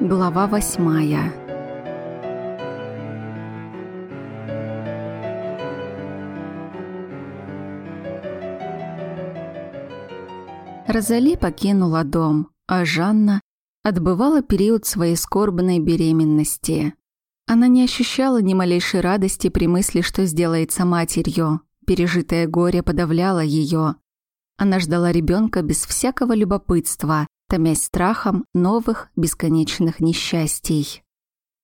Глава восьмая Розали покинула дом, а Жанна отбывала период своей скорбной беременности. Она не ощущала ни малейшей радости при мысли, что сделается матерью. Пережитое горе подавляло ее. Она ждала ребенка без всякого любопытства, томясь страхом новых бесконечных несчастий.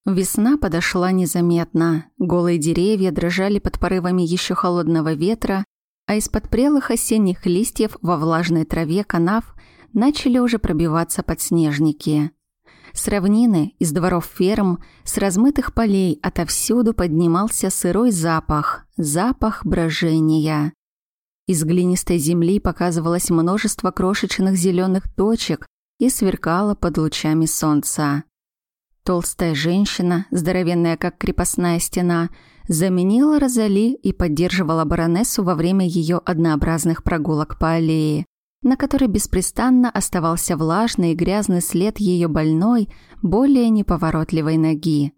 Весна подошла незаметно. Голые деревья дрожали под порывами еще холодного ветра, а из-под прелых осенних листьев во влажной траве канав начали уже пробиваться подснежники. С равнины, из дворов ферм, с размытых полей отовсюду поднимался сырой запах, запах брожения. Из глинистой земли показывалось множество крошечных зеленых точек и сверкало под лучами солнца. Толстая женщина, здоровенная как крепостная стена, заменила Розали и поддерживала баронессу во время ее однообразных прогулок по аллее на которой беспрестанно оставался влажный и грязный след ее больной, более неповоротливой ноги.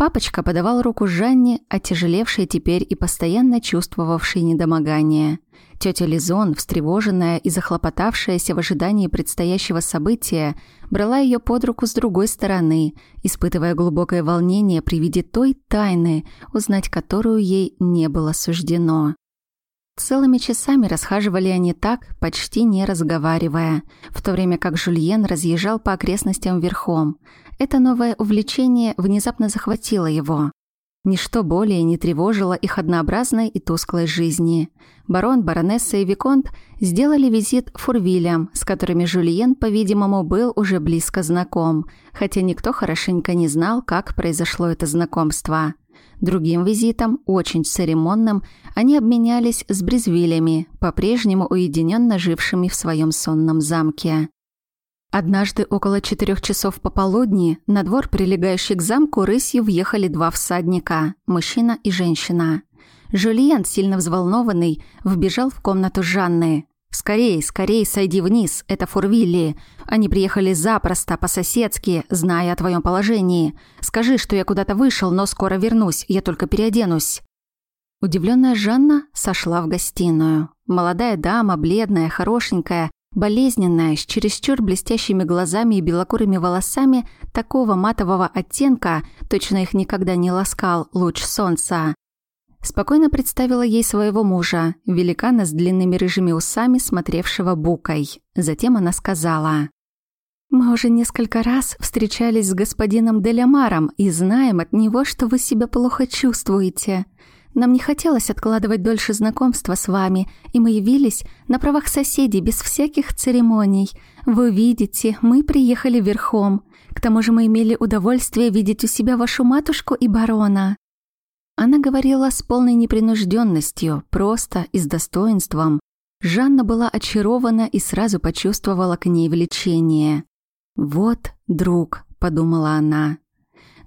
Папочка подавал руку Жанне, отяжелевшей теперь и постоянно чувствовавшей недомогание. Тетя Лизон, встревоженная и захлопотавшаяся в ожидании предстоящего события, брала ее под руку с другой стороны, испытывая глубокое волнение при виде той тайны, узнать которую ей не было суждено. Целыми часами расхаживали они так, почти не разговаривая, в то время как Жульен разъезжал по окрестностям верхом. Это новое увлечение внезапно захватило его. Ничто более не тревожило их однообразной и тусклой жизни. Барон, баронесса и Виконт сделали визит Фурвилям, с которыми Жульен, по-видимому, был уже близко знаком, хотя никто хорошенько не знал, как произошло это знакомство. Другим визитом, очень церемонным, они обменялись с Брезвилями, по-прежнему уединенно жившими в своем сонном замке. Однажды около четырех часов пополудни на двор, прилегающий к замку, рысью въехали два всадника – мужчина и женщина. Жюльен, сильно взволнованный, вбежал в комнату Жанны. «Скорей, скорей, сойди вниз, это Фурвилли. Они приехали запросто, по-соседски, зная о твоем положении. Скажи, что я куда-то вышел, но скоро вернусь, я только переоденусь». Удивленная Жанна сошла в гостиную. Молодая дама, бледная, хорошенькая, болезненная, с чересчур блестящими глазами и белокурыми волосами такого матового оттенка, точно их никогда не ласкал луч солнца. Спокойно представила ей своего мужа, великана с длинными рыжими усами, смотревшего букой. Затем она сказала... «Мы уже несколько раз встречались с господином Делямаром и знаем от него, что вы себя плохо чувствуете. Нам не хотелось откладывать дольше знакомства с вами, и мы явились на правах соседей без всяких церемоний. Вы видите, мы приехали верхом. К тому же мы имели удовольствие видеть у себя вашу матушку и барона». Она говорила с полной непринужденностью, просто и с достоинством. Жанна была очарована и сразу почувствовала к ней влечение. «Вот друг», — подумала она.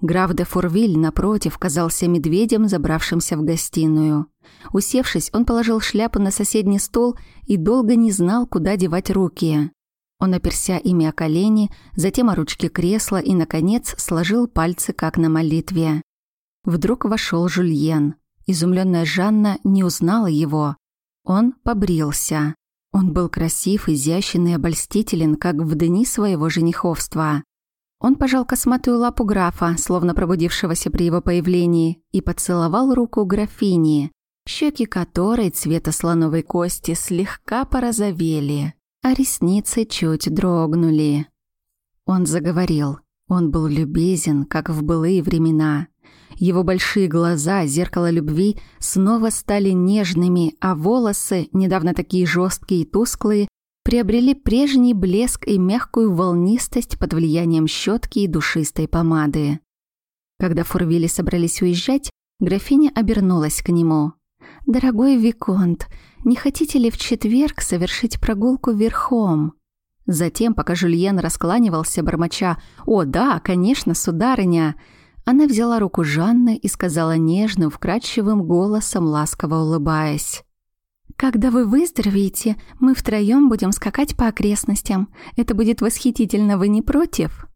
Граф де Фурвиль, напротив, казался медведем, забравшимся в гостиную. Усевшись, он положил шляпу на соседний стол и долго не знал, куда девать руки. Он оперся ими о колени, затем о ручки кресла и, наконец, сложил пальцы, как на молитве. Вдруг вошел Жульен. Изумленная Жанна не узнала его. Он побрился. Он был красив, изящен и обольстителен, как в дни своего жениховства. Он пожал косматую лапу графа, словно пробудившегося при его появлении, и поцеловал руку графини, щеки которой цвета слоновой кости слегка порозовели, а ресницы чуть дрогнули. Он заговорил. Он был любезен, как в былые времена. Его большие глаза, зеркало любви, снова стали нежными, а волосы, недавно такие жесткие и тусклые, приобрели прежний блеск и мягкую волнистость под влиянием щетки и душистой помады. Когда Фурвили собрались уезжать, графиня обернулась к нему. «Дорогой Виконт, не хотите ли в четверг совершить прогулку верхом?» Затем, пока Жульен раскланивался, бормоча «О, да, конечно, сударыня!» Она взяла руку Жанны и сказала нежным, вкрадчивым голосом, ласково улыбаясь. «Когда вы выздоровеете, мы втроем будем скакать по окрестностям. Это будет восхитительно, вы не против?»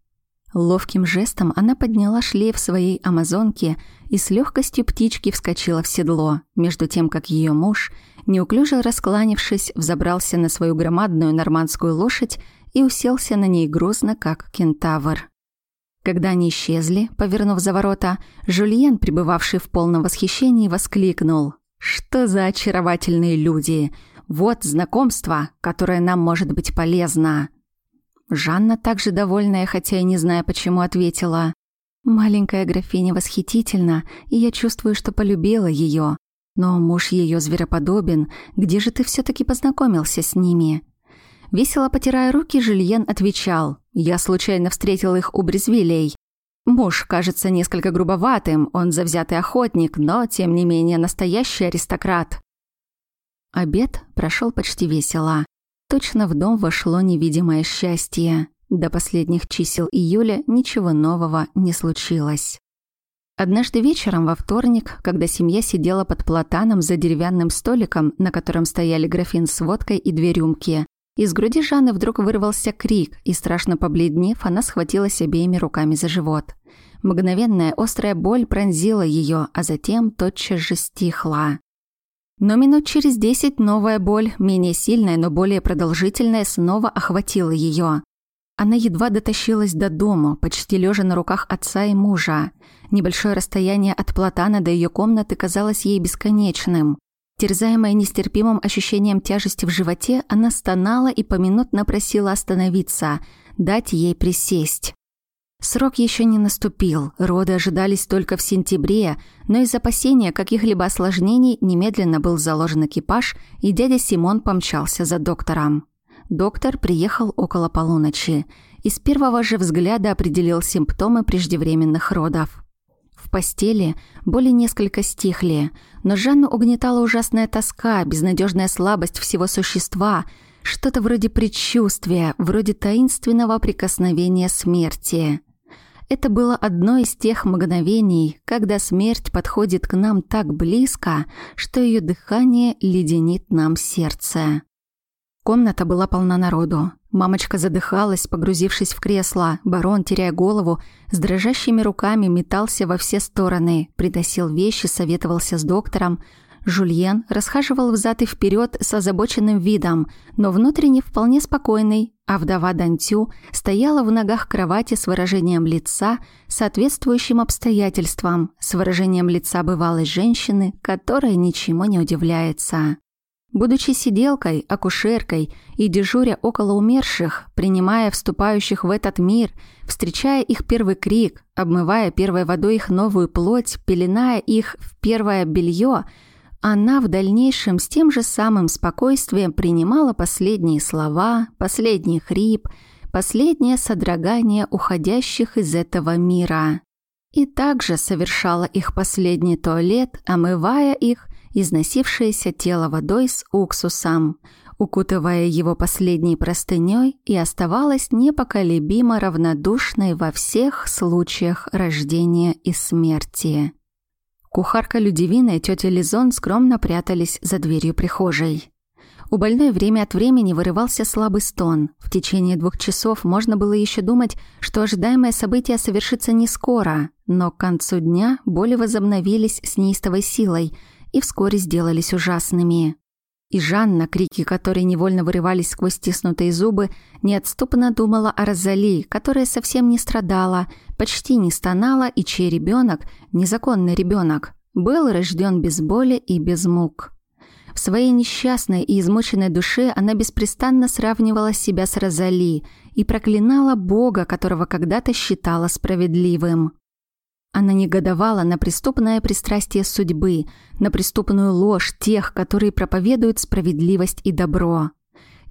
Ловким жестом она подняла шлейф своей амазонки и с легкостью птички вскочила в седло, между тем как ее муж, неуклюже раскланившись, взобрался на свою громадную нормандскую лошадь и уселся на ней грозно, как кентавр. Когда они исчезли, повернув за ворота, Жульен, пребывавший в полном восхищении, воскликнул. «Что за очаровательные люди! Вот знакомство, которое нам может быть полезно!» Жанна, также довольная, хотя и не зная почему, ответила. «Маленькая графиня восхитительна, и я чувствую, что полюбила ее. Но муж ее звероподобен. Где же ты все таки познакомился с ними?» Весело потирая руки, Жильен отвечал. «Я случайно встретил их у Брезвилей. Муж кажется несколько грубоватым, он завзятый охотник, но, тем не менее, настоящий аристократ». Обед прошел почти весело. Точно в дом вошло невидимое счастье. До последних чисел июля ничего нового не случилось. Однажды вечером во вторник, когда семья сидела под платаном за деревянным столиком, на котором стояли графин с водкой и две рюмки, из груди Жанны вдруг вырвался крик, и, страшно побледнев, она схватилась обеими руками за живот. Мгновенная острая боль пронзила ее, а затем тотчас же стихла. Но минут через десять новая боль, менее сильная, но более продолжительная, снова охватила ее. Она едва дотащилась до дома, почти лежа на руках отца и мужа. Небольшое расстояние от платана до ее комнаты казалось ей бесконечным. Терзаемая нестерпимым ощущением тяжести в животе, она стонала и поминутно просила остановиться, дать ей присесть. Срок еще не наступил, роды ожидались только в сентябре, но из опасения каких-либо осложнений немедленно был заложен экипаж, и дядя Симон помчался за доктором. Доктор приехал около полуночи и с первого же взгляда определил симптомы преждевременных родов. В постели боли несколько стихли, но Жанну угнетала ужасная тоска, безнадежная слабость всего существа, что-то вроде предчувствия, вроде таинственного прикосновения смерти. Это было одно из тех мгновений, когда смерть подходит к нам так близко, что ее дыхание леденит нам сердце. Комната была полна народу. Мамочка задыхалась, погрузившись в кресло. Барон, теряя голову, с дрожащими руками метался во все стороны, приносил вещи, советовался с доктором. Жульен расхаживал взад и вперед с озабоченным видом, но внутренне вполне спокойный, а вдова Дантю стояла в ногах кровати с выражением лица, соответствующим обстоятельствам, с выражением лица бывалой женщины, которая ничему не удивляется. Будучи сиделкой, акушеркой и дежуря около умерших, принимая вступающих в этот мир, встречая их первый крик, обмывая первой водой их новую плоть, пеленая их в первое белье, она в дальнейшем с тем же самым спокойствием принимала последние слова, последний хрип, последнее содрогание уходящих из этого мира. И также совершала их последний туалет, омывая их износившееся тело водой с уксусом, укутывая его последней простыней и оставалась непоколебимо равнодушной во всех случаях рождения и смерти. Кухарка Людивина и тетя Лизон скромно прятались за дверью прихожей. У больной время от времени вырывался слабый стон. В течение двух часов можно было еще думать, что ожидаемое событие совершится не скоро, но к концу дня боли возобновились с неистовой силой – и вскоре сделались ужасными. И Жанна, крики которой невольно вырывались сквозь стиснутые зубы, неотступно думала о Розали, которая совсем не страдала, почти не стонала, и чей ребенок, незаконный ребенок, был рожден без боли и без мук. В своей несчастной и измученной душе она беспрестанно сравнивала себя с Розали и проклинала Бога, которого когда-то считала справедливым. Она негодовала на преступное пристрастие судьбы, на преступную ложь тех, которые проповедуют справедливость и добро.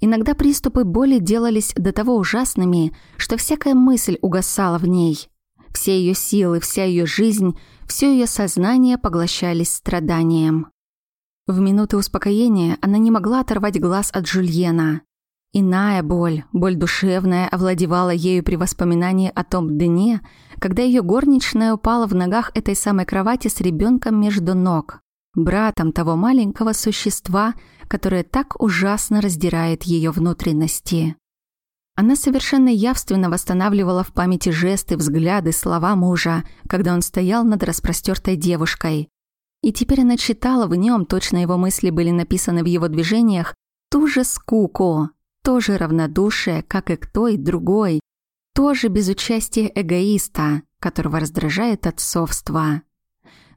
Иногда приступы боли делались до того ужасными, что всякая мысль угасала в ней. Все ее силы, вся ее жизнь, все ее сознание поглощались страданием. В минуты успокоения она не могла оторвать глаз от Жульена. Иная боль, боль душевная, овладевала ею при воспоминании о том дне, когда ее горничная упала в ногах этой самой кровати с ребенком между ног, братом того маленького существа, которое так ужасно раздирает ее внутренности. Она совершенно явственно восстанавливала в памяти жесты, взгляды, слова мужа, когда он стоял над распростертой девушкой. И теперь она читала в нем, точно его мысли были написаны в его движениях, ту же скуку, тоже равнодушие, как и к той другой, тоже без участия эгоиста, которого раздражает отцовство.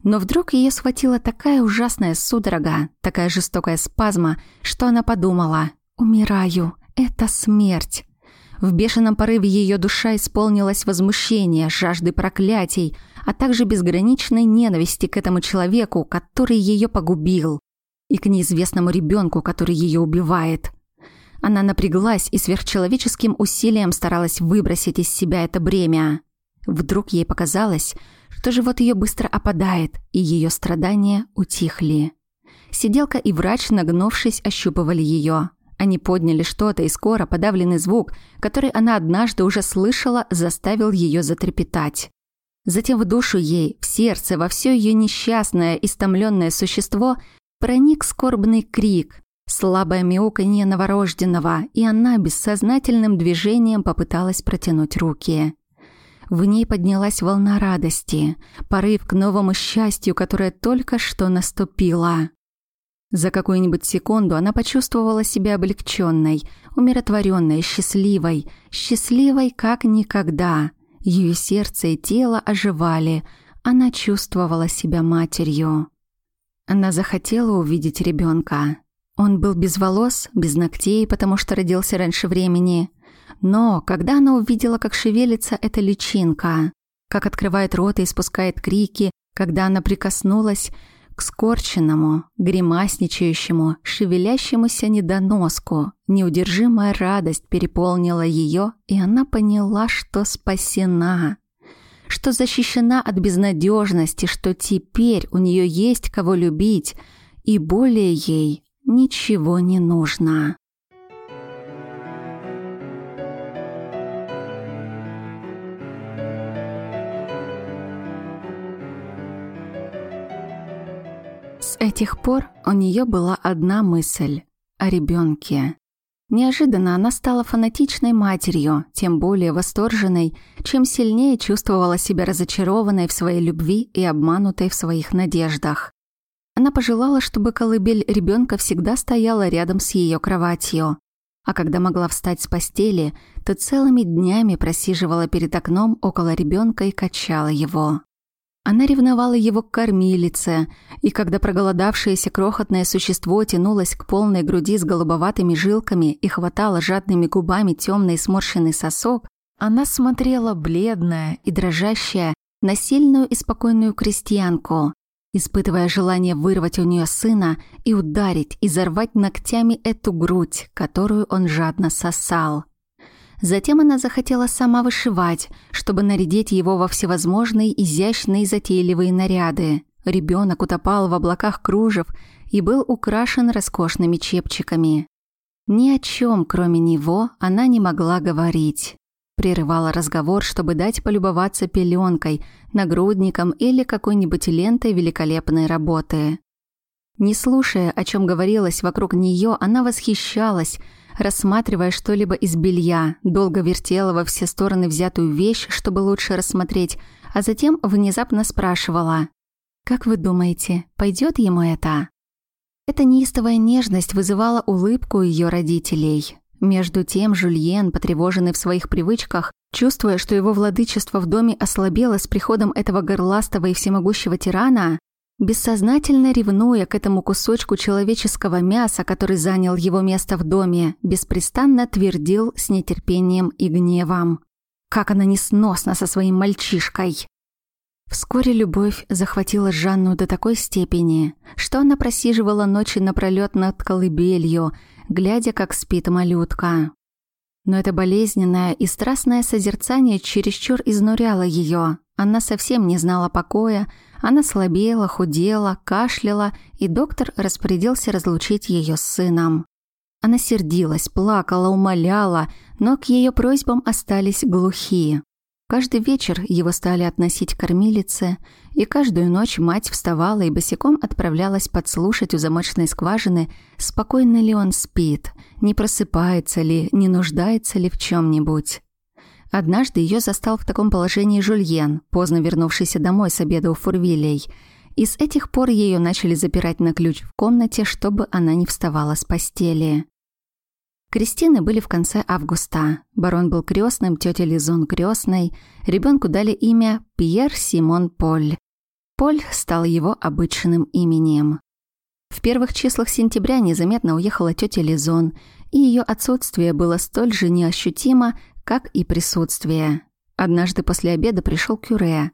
Но вдруг ее схватила такая ужасная судорога, такая жестокая спазма, что она подумала «Умираю, это смерть». В бешеном порыве ее душа исполнилась возмущения, жажды проклятий, а также безграничной ненависти к этому человеку, который ее погубил, и к неизвестному ребенку, который ее убивает. Она напряглась и сверхчеловеческим усилием старалась выбросить из себя это бремя. Вдруг ей показалось, что живот ее быстро опадает, и ее страдания утихли. Сиделка и врач, нагнувшись, ощупывали ее. Они подняли что-то, и скоро подавленный звук, который она однажды уже слышала, заставил ее затрепетать. Затем в душу ей, в сердце, во все ее несчастное, истомленное существо проник скорбный крик, слабое мяуканье новорожденного, и она бессознательным движением попыталась протянуть руки. В ней поднялась волна радости, порыв к новому счастью, которое только что наступило. За какую-нибудь секунду она почувствовала себя облегченной, умиротворенной, счастливой, счастливой как никогда. Ее сердце и тело оживали, она чувствовала себя матерью. Она захотела увидеть ребенка. Он был без волос, без ногтей, потому что родился раньше времени. Но когда она увидела, как шевелится эта личинка, как открывает рот и испускает крики, когда она прикоснулась, к скорченному, гримасничающему, шевелящемуся недоноску. Неудержимая радость переполнила ее, и она поняла, что спасена, что защищена от безнадежности, что теперь у нее есть кого любить, и более ей ничего не нужно. С этих пор у нее была одна мысль – о ребенке. Неожиданно она стала фанатичной матерью, тем более восторженной, чем сильнее чувствовала себя разочарованной в своей любви и обманутой в своих надеждах. Она пожелала, чтобы колыбель ребенка всегда стояла рядом с ее кроватью. А когда могла встать с постели, то целыми днями просиживала перед окном около ребенка и качала его. Она ревновала его к кормилице, и когда проголодавшееся крохотное существо тянулось к полной груди с голубоватыми жилками и хватало жадными губами темный сморщенный сосок, она смотрела бледная и дрожащая на сильную и спокойную крестьянку, испытывая желание вырвать у нее сына и ударить и зарвать ногтями эту грудь, которую он жадно сосал. Затем она захотела сама вышивать, чтобы нарядить его во всевозможные изящные затейливые наряды. Ребенок утопал в облаках кружев и был украшен роскошными чепчиками. Ни о чем, кроме него, она не могла говорить. Прерывала разговор, чтобы дать полюбоваться пеленкой, нагрудником или какой-нибудь лентой великолепной работы. Не слушая, о чем говорилось вокруг нее, она восхищалась – рассматривая что-либо из белья, долго вертела во все стороны взятую вещь, чтобы лучше рассмотреть, а затем внезапно спрашивала. «Как вы думаете, пойдет ему это?» Эта неистовая нежность вызывала улыбку ее родителей. Между тем Жульен, потревоженный в своих привычках, чувствуя, что его владычество в доме ослабело с приходом этого горластого и всемогущего тирана, Бессознательно ревнуя к этому кусочку человеческого мяса, который занял его место в доме, беспрестанно твердил с нетерпением и гневом. Как она несносна со своим мальчишкой! Вскоре любовь захватила Жанну до такой степени, что она просиживала ночи напролёт над колыбелью, глядя, как спит малютка. Но это болезненное и страстное созерцание чересчур изнуряло ее. Она совсем не знала покоя, она слабела, худела, кашляла, и доктор распорядился разлучить ее с сыном. Она сердилась, плакала, умоляла, но к ее просьбам остались глухие. Каждый вечер его стали относить к кормилице, и каждую ночь мать вставала и босиком отправлялась подслушать у замочной скважины, спокойно ли он спит, не просыпается ли, не нуждается ли в чем нибудь Однажды ее застал в таком положении Жульен, поздно вернувшийся домой с обеда у Фурвилей, и с этих пор ее начали запирать на ключ в комнате, чтобы она не вставала с постели. Кристины были в конце августа. Барон был крестным, тетя Лизон крестной. Ребенку дали имя Пьер Симон Поль. Поль стал его обычным именем. В первых числах сентября незаметно уехала тетя Лизон, и ее отсутствие было столь же неощутимо, как и присутствие. Однажды после обеда пришел Кюре.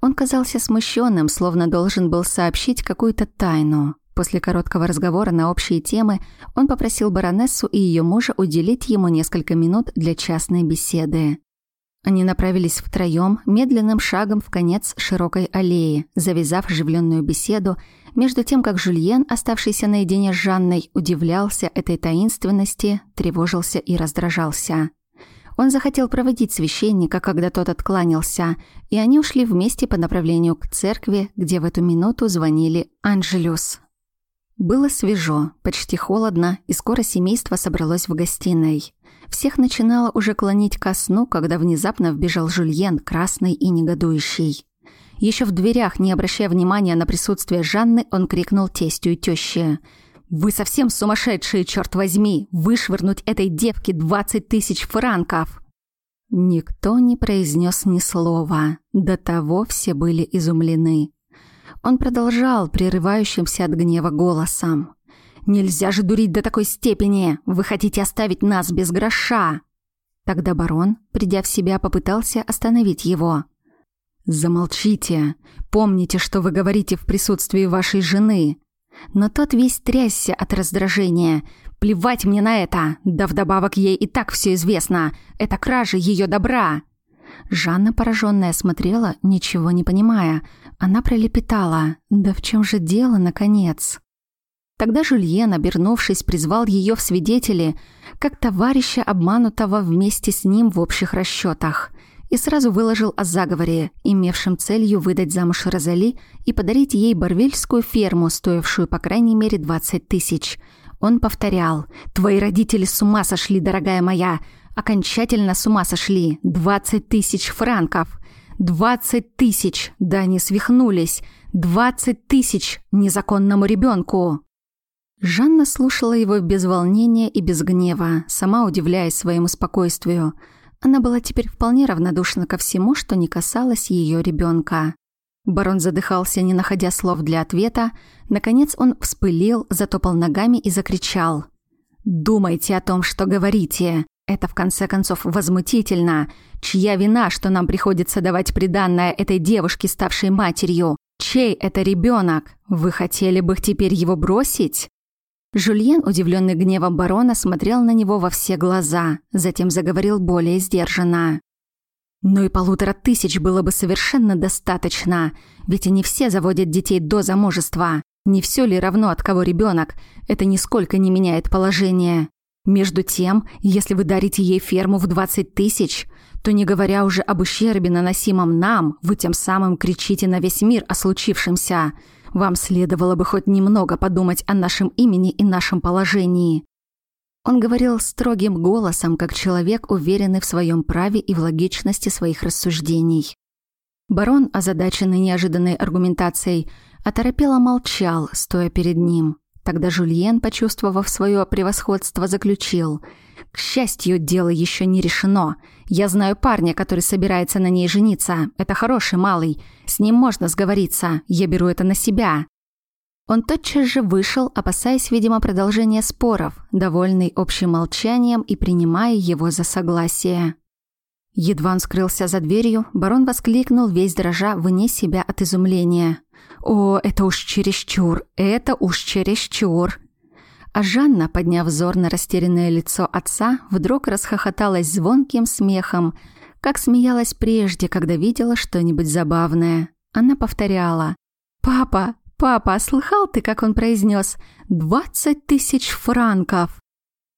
Он казался смущенным, словно должен был сообщить какую-то тайну. После короткого разговора на общие темы он попросил баронессу и ее мужа уделить ему несколько минут для частной беседы. Они направились втроем медленным шагом в конец широкой аллеи, завязав оживленную беседу, между тем как Жюльен, оставшийся наедине с Жанной, удивлялся этой таинственности, тревожился и раздражался. Он захотел проводить священника, когда тот откланялся, и они ушли вместе по направлению к церкви, где в эту минуту звонили Анжелюс. Было свежо, почти холодно, и скоро семейство собралось в гостиной. Всех начинало уже клонить ко сну, когда внезапно вбежал Жюльен, красный и негодующий. Еще в дверях, не обращая внимания на присутствие Жанны, он крикнул тестю и тёще. «Вы совсем сумасшедшие, черт возьми! Вышвырнуть этой девке двадцать тысяч франков!» Никто не произнес ни слова. До того все были изумлены. Он продолжал прерывающимся от гнева голосом. «Нельзя же дурить до такой степени! Вы хотите оставить нас без гроша!» Тогда барон, придя в себя, попытался остановить его. «Замолчите! Помните, что вы говорите в присутствии вашей жены!» Но тот весь трясся от раздражения. «Плевать мне на это! Да вдобавок ей и так все известно! Это кража ее добра!» Жанна, пораженная, смотрела, ничего не понимая. Она пролепетала. «Да в чем же дело, наконец?» Тогда Жульен, обернувшись, призвал ее в свидетели, как товарища обманутого вместе с ним в общих расчетах, и сразу выложил о заговоре, имевшем целью выдать замуж Розали и подарить ей барвельскую ферму, стоившую по крайней мере 20 тысяч. Он повторял «Твои родители с ума сошли, дорогая моя! Окончательно с ума сошли. Двадцать тысяч франков. Двадцать тысяч. Да они свихнулись. Двадцать тысяч незаконному ребенку. Жанна слушала его без волнения и без гнева, сама удивляясь своему спокойствию. Она была теперь вполне равнодушна ко всему, что не касалось ее ребенка. Барон задыхался, не находя слов для ответа. Наконец он вспылил, затопал ногами и закричал. «Думайте о том, что говорите. Это, в конце концов, возмутительно. Чья вина, что нам приходится давать приданное этой девушке, ставшей матерью? Чей это ребенок? Вы хотели бы теперь его бросить?» Жульен, удивленный гневом барона, смотрел на него во все глаза, затем заговорил более сдержанно. «Ну и полутора тысяч было бы совершенно достаточно, ведь они все заводят детей до замужества. Не все ли равно, от кого ребенок? Это нисколько не меняет положение. Между тем, если вы дарите ей ферму в 20 тысяч, то не говоря уже об ущербе, наносимом нам, вы тем самым кричите на весь мир о случившемся. Вам следовало бы хоть немного подумать о нашем имени и нашем положении». Он говорил строгим голосом, как человек, уверенный в своем праве и в логичности своих рассуждений. Барон, озадаченный неожиданной аргументацией, оторопело молчал, стоя перед ним. Тогда Жульен, почувствовав свое превосходство, заключил. «К счастью, дело еще не решено. Я знаю парня, который собирается на ней жениться. Это хороший малый. С ним можно сговориться. Я беру это на себя». Он тотчас же вышел, опасаясь, видимо, продолжения споров, довольный общим молчанием и принимая его за согласие. Едва он скрылся за дверью, барон воскликнул весь дрожа вне себя от изумления. «О, это уж чересчур! Это уж чересчур!» А Жанна, подняв взор на растерянное лицо отца, вдруг расхохоталась звонким смехом, как смеялась прежде, когда видела что-нибудь забавное. Она повторяла «Папа, папа, слыхал ты, как он произнес? Двадцать тысяч франков!»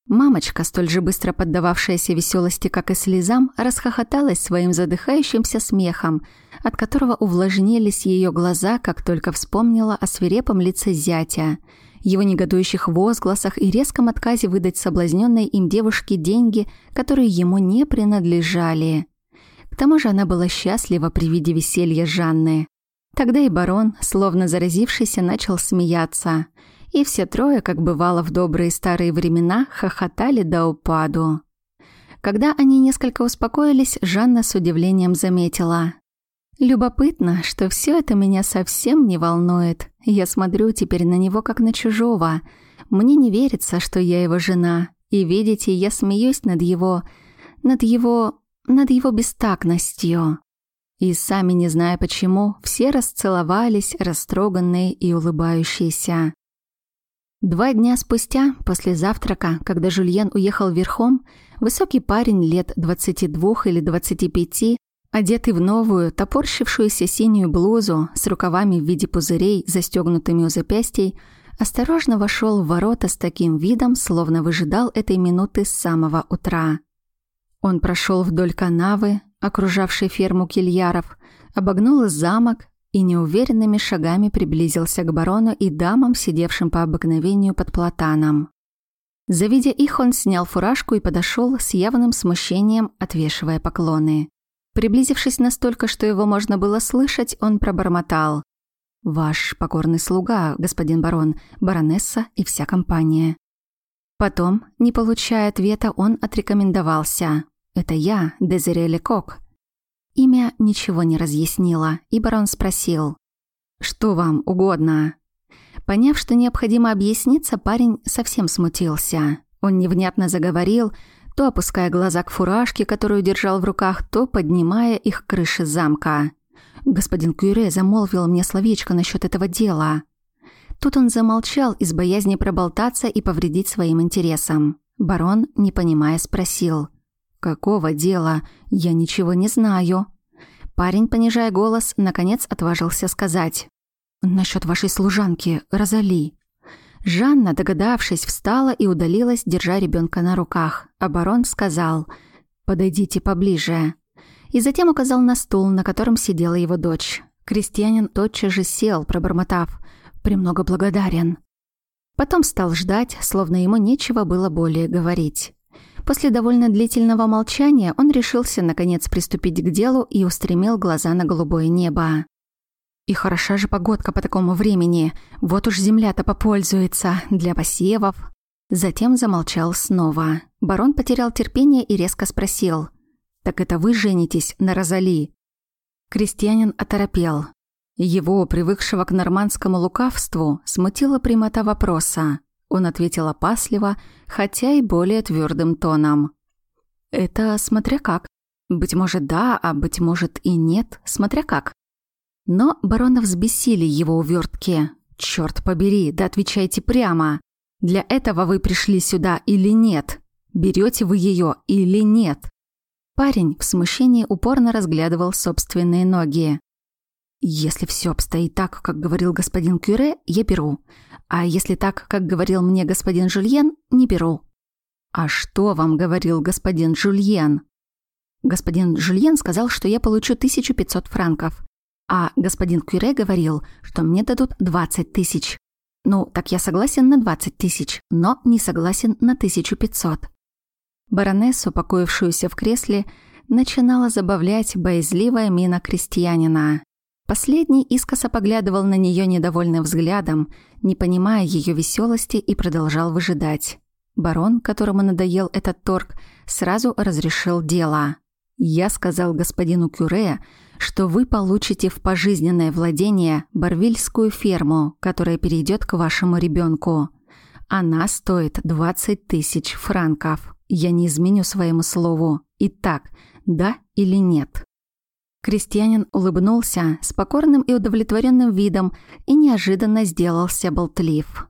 Мамочка, столь же быстро поддававшаяся веселости, как и слезам, расхохоталась своим задыхающимся смехом, от которого увлажнились ее глаза, как только вспомнила о свирепом лице зятя, его негодующих возгласах и резком отказе выдать соблазненной им девушке деньги, которые ему не принадлежали. К тому же она была счастлива при виде веселья Жанны. Тогда и барон, словно заразившийся, начал смеяться – и все трое, как бывало в добрые старые времена, хохотали до упаду. Когда они несколько успокоились, Жанна с удивлением заметила. «Любопытно, что все это меня совсем не волнует. Я смотрю теперь на него как на чужого. Мне не верится, что я его жена. И видите, я смеюсь над его... над его... над его бестактностью». И сами, не зная почему, все расцеловались, растроганные и улыбающиеся. Два дня спустя, после завтрака, когда Жульен уехал верхом, высокий парень лет 22 или 25, одетый в новую, топорщившуюся синюю блузу с рукавами в виде пузырей, застегнутыми у запястий, осторожно вошел в ворота с таким видом, словно выжидал этой минуты с самого утра. Он прошел вдоль канавы, окружавшей ферму кильяров, обогнул замок и неуверенными шагами приблизился к барону и дамам, сидевшим по обыкновению под платаном. Завидя их, он снял фуражку и подошел с явным смущением, отвешивая поклоны. Приблизившись настолько, что его можно было слышать, он пробормотал. «Ваш покорный слуга, господин барон, баронесса и вся компания». Потом, не получая ответа, он отрекомендовался. «Это я, Дезире Лекок, Имя ничего не разъяснило, и барон спросил. «Что вам угодно?» Поняв, что необходимо объясниться, парень совсем смутился. Он невнятно заговорил, то опуская глаза к фуражке, которую держал в руках, то поднимая их к крыше замка. «Господин Кюре замолвил мне словечко насчет этого дела». Тут он замолчал из боязни проболтаться и повредить своим интересам. Барон, не понимая, спросил. «Какого дела? Я ничего не знаю». Парень, понижая голос, наконец отважился сказать. «Насчет вашей служанки, Розали». Жанна, догадавшись, встала и удалилась, держа ребенка на руках. А барон сказал «Подойдите поближе». И затем указал на стул, на котором сидела его дочь. Крестьянин тотчас же сел, пробормотав «Премного благодарен». Потом стал ждать, словно ему нечего было более говорить. После довольно длительного молчания он решился наконец приступить к делу и устремил глаза на голубое небо. И хороша же погодка по такому времени. Вот уж земля-то попользуется для посевов. Затем замолчал снова. Барон потерял терпение и резко спросил. «Так это вы женитесь на Розали?» Крестьянин оторопел. Его, привыкшего к нормандскому лукавству, смутила прямота вопроса. Он ответил опасливо, хотя и более твердым тоном. «Это смотря как. Быть может, да, а быть может и нет, смотря как». Но барона взбесили его увертки. «Чёрт побери, да отвечайте прямо. Для этого вы пришли сюда или нет? Берете вы ее или нет?» Парень в смущении упорно разглядывал собственные ноги. «Если все обстоит так, как говорил господин Кюре, я беру. А если так, как говорил мне господин Жульен, не беру». «А что вам говорил господин Жульен?» Господин Жульен сказал, что я получу 1500 франков. А господин Кюре говорил, что мне дадут 20 тысяч. Ну, так я согласен на 20 тысяч, но не согласен на 1500. Баронессу, покоившуюся в кресле, начинала забавлять боязливая мина крестьянина. Последний искоса поглядывал на нее недовольным взглядом, не понимая ее веселости и продолжал выжидать. Барон, которому надоел этот торг, сразу разрешил дело. «Я сказал господину Кюре, что вы получите в пожизненное владение Барвильскую ферму, которая перейдет к вашему ребенку. Она стоит 20 тысяч франков. Я не изменю своему слову. Итак, да или нет?» Крестьянин улыбнулся с покорным и удовлетворенным видом и неожиданно сделался болтлив.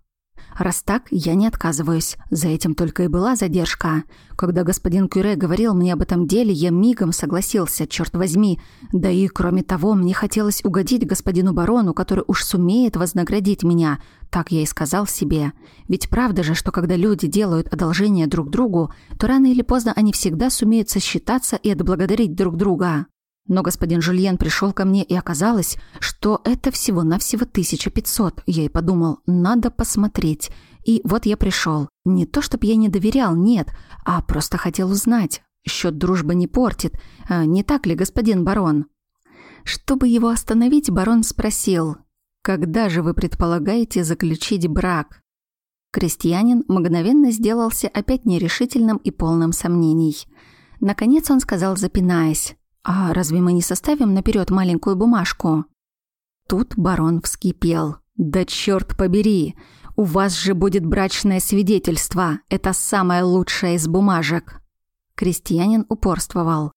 Раз так, я не отказываюсь. За этим только и была задержка. Когда господин Кюре говорил мне об этом деле, я мигом согласился, черт возьми. Да и, кроме того, мне хотелось угодить господину барону, который уж сумеет вознаградить меня. Так я и сказал себе. Ведь правда же, что когда люди делают одолжение друг другу, то рано или поздно они всегда сумеют сосчитаться и отблагодарить друг друга. Но господин Жульен пришел ко мне, и оказалось, что это всего-навсего 1500. Я и подумал, надо посмотреть. И вот я пришел. Не то, чтобы я не доверял, нет, а просто хотел узнать. Счет дружбы не портит. А не так ли, господин барон? Чтобы его остановить, барон спросил, «Когда же вы предполагаете заключить брак?» Крестьянин мгновенно сделался опять нерешительным и полным сомнений. Наконец он сказал, запинаясь, «А разве мы не составим наперед маленькую бумажку?» Тут барон вскипел. «Да черт побери! У вас же будет брачное свидетельство! Это самое лучшее из бумажек!» Крестьянин упорствовал.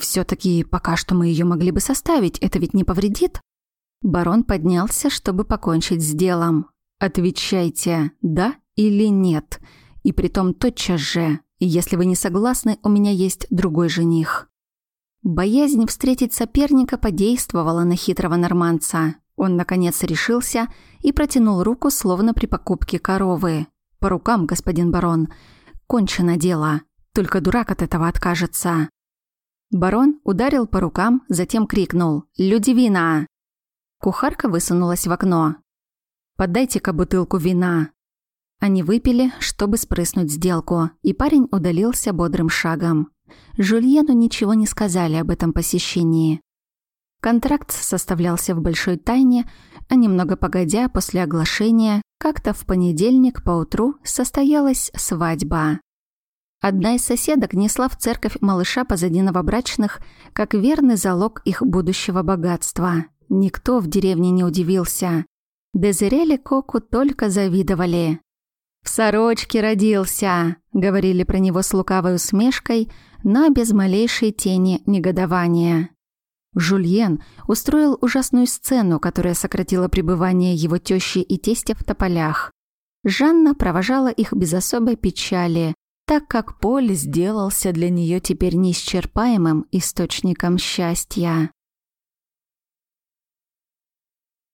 все таки пока что мы ее могли бы составить, это ведь не повредит?» Барон поднялся, чтобы покончить с делом. «Отвечайте, да или нет, и притом тотчас же. Если вы не согласны, у меня есть другой жених». Боязнь встретить соперника подействовала на хитрого норманца. Он, наконец, решился и протянул руку, словно при покупке коровы. «По рукам, господин барон. Кончено дело. Только дурак от этого откажется». Барон ударил по рукам, затем крикнул «Люди вина!». Кухарка высунулась в окно. «Подайте-ка бутылку вина». Они выпили, чтобы спрыснуть сделку, и парень удалился бодрым шагом. Жульену ничего не сказали об этом посещении. Контракт составлялся в большой тайне, а немного погодя, после оглашения, как-то в понедельник поутру состоялась свадьба. Одна из соседок несла в церковь малыша позади новобрачных, как верный залог их будущего богатства. Никто в деревне не удивился. Дезирели Коку только завидовали. «В сорочке родился», — говорили про него с лукавой усмешкой, но без малейшей тени негодования. Жульен устроил ужасную сцену, которая сократила пребывание его тещи и тестя в тополях. Жанна провожала их без особой печали, так как Поль сделался для нее теперь неисчерпаемым источником счастья.